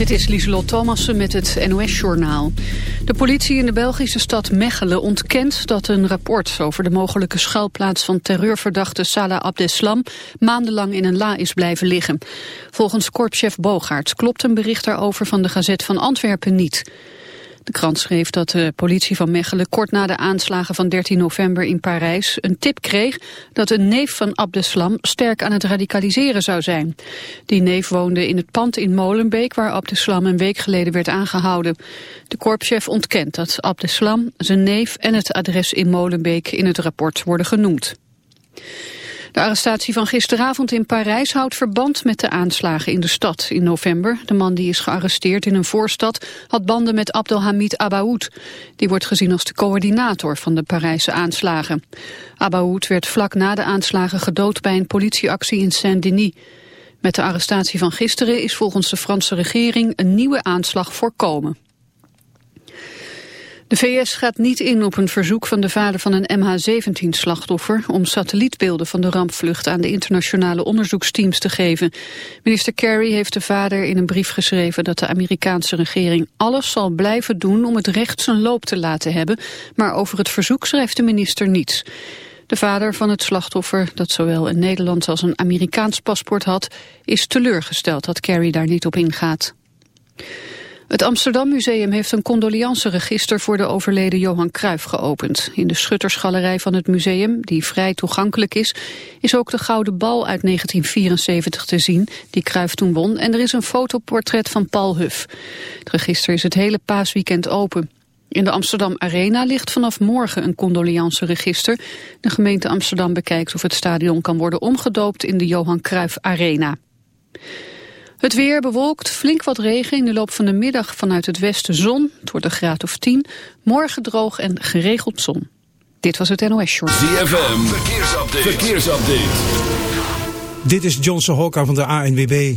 Dit is Lieselot Thomassen met het NOS-journaal. De politie in de Belgische stad Mechelen ontkent dat een rapport... over de mogelijke schuilplaats van terreurverdachte Salah Abdeslam... maandenlang in een la is blijven liggen. Volgens korpschef Bogaerts klopt een bericht daarover van de Gazet van Antwerpen niet... De krant schreef dat de politie van Mechelen kort na de aanslagen van 13 november in Parijs een tip kreeg dat een neef van Abdeslam sterk aan het radicaliseren zou zijn. Die neef woonde in het pand in Molenbeek waar Abdeslam een week geleden werd aangehouden. De korpschef ontkent dat Abdeslam, zijn neef en het adres in Molenbeek in het rapport worden genoemd. De arrestatie van gisteravond in Parijs houdt verband met de aanslagen in de stad in november. De man die is gearresteerd in een voorstad had banden met Abdelhamid Abaoud. Die wordt gezien als de coördinator van de Parijse aanslagen. Abaoud werd vlak na de aanslagen gedood bij een politieactie in Saint-Denis. Met de arrestatie van gisteren is volgens de Franse regering een nieuwe aanslag voorkomen. De VS gaat niet in op een verzoek van de vader van een MH17-slachtoffer... om satellietbeelden van de rampvlucht aan de internationale onderzoeksteams te geven. Minister Kerry heeft de vader in een brief geschreven... dat de Amerikaanse regering alles zal blijven doen om het recht zijn loop te laten hebben... maar over het verzoek schrijft de minister niets. De vader van het slachtoffer, dat zowel een Nederlands als een Amerikaans paspoort had... is teleurgesteld dat Kerry daar niet op ingaat. Het Amsterdam Museum heeft een condoleanceregister voor de overleden Johan Cruijff geopend. In de schuttersgalerij van het museum, die vrij toegankelijk is, is ook de gouden bal uit 1974 te zien, die Cruijff toen won. En er is een fotoportret van Paul Huff. Het register is het hele paasweekend open. In de Amsterdam Arena ligt vanaf morgen een condoleanceregister. De gemeente Amsterdam bekijkt of het stadion kan worden omgedoopt in de Johan Cruijff Arena. Het weer bewolkt, flink wat regen in de loop van de middag vanuit het westen zon. Het wordt een graad of 10. Morgen droog en geregeld zon. Dit was het NOS Short. ZFM, verkeersupdate. verkeersupdate. Dit is Johnson Hokka van de ANWB.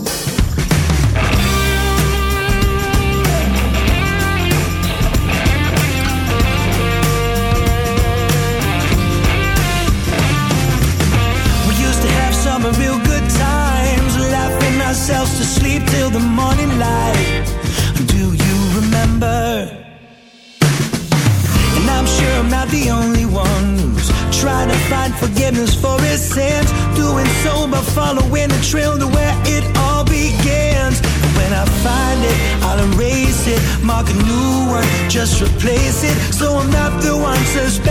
Replace it. So I'm not the one suspected.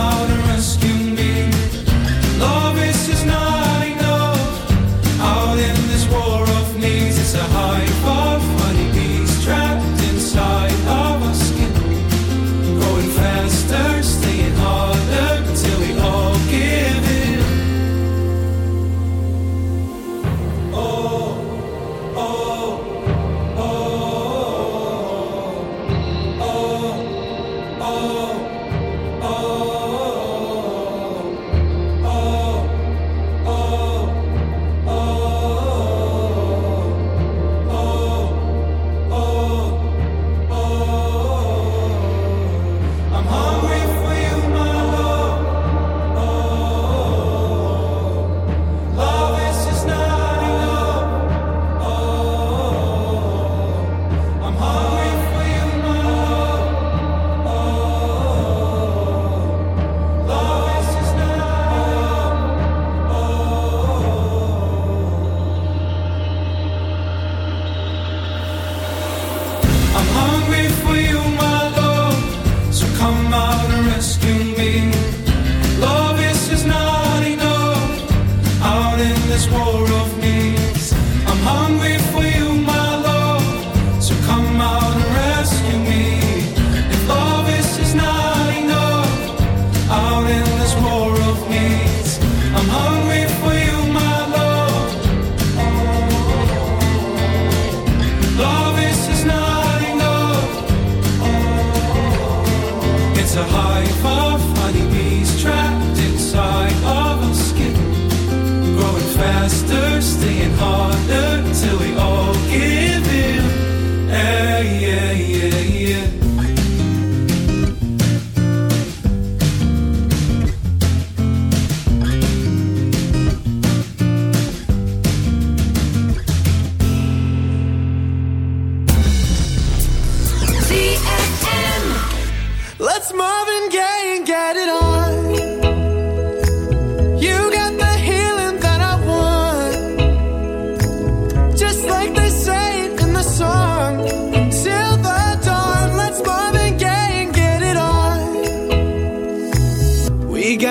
out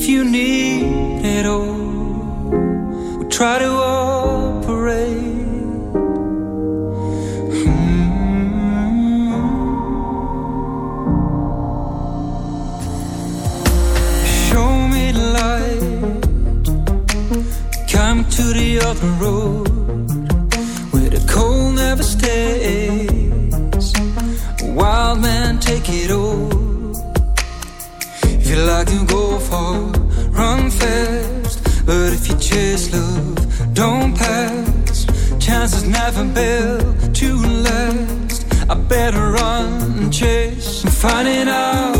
if you need it all. We try to operate. To the other road where the cold never stays. I can go far, run fast. But if you chase love, don't pass. Chances never built to last. I better run and chase. and find finding out.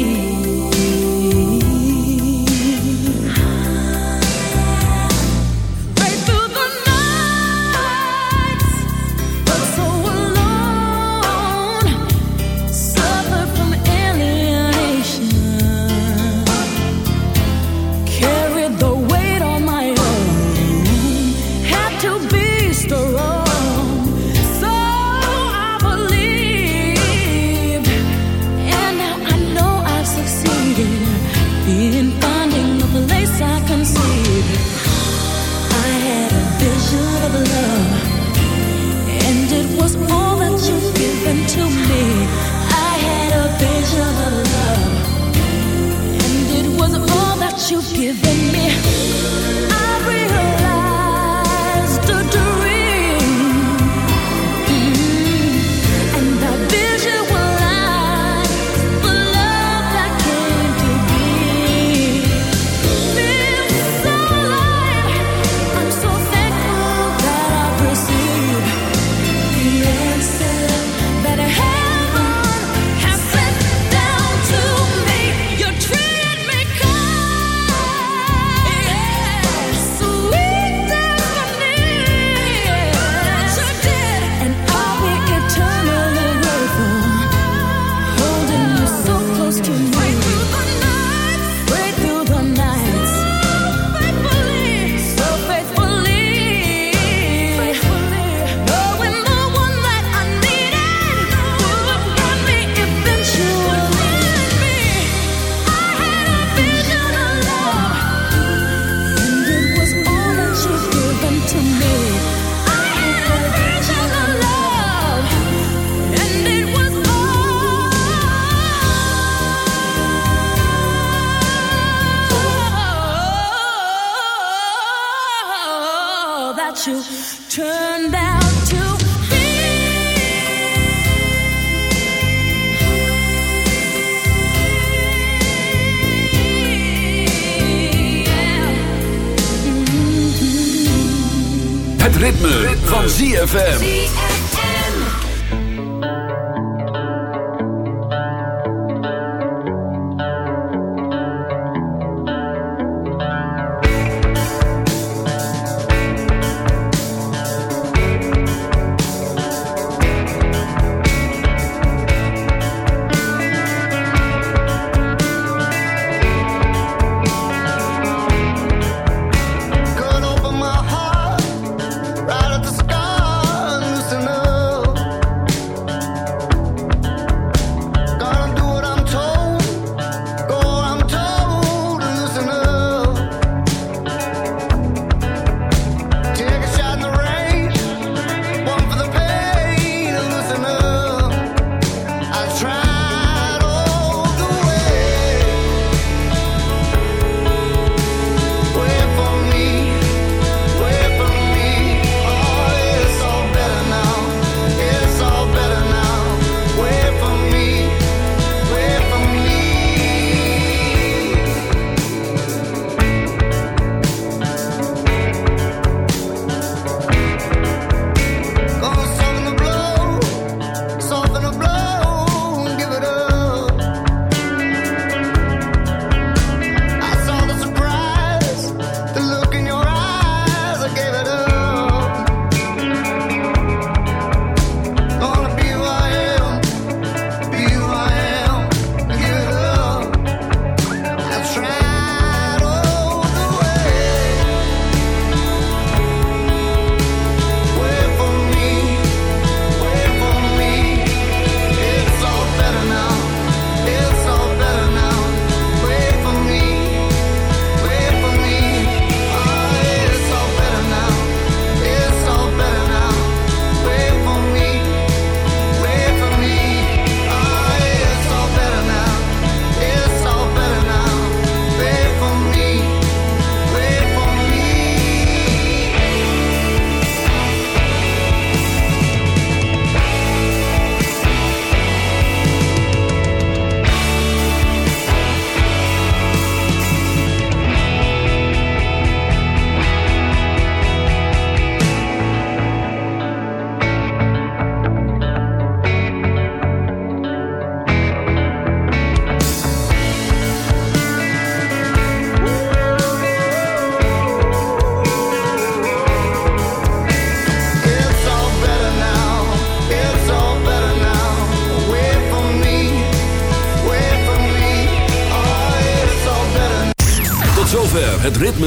van ZFM.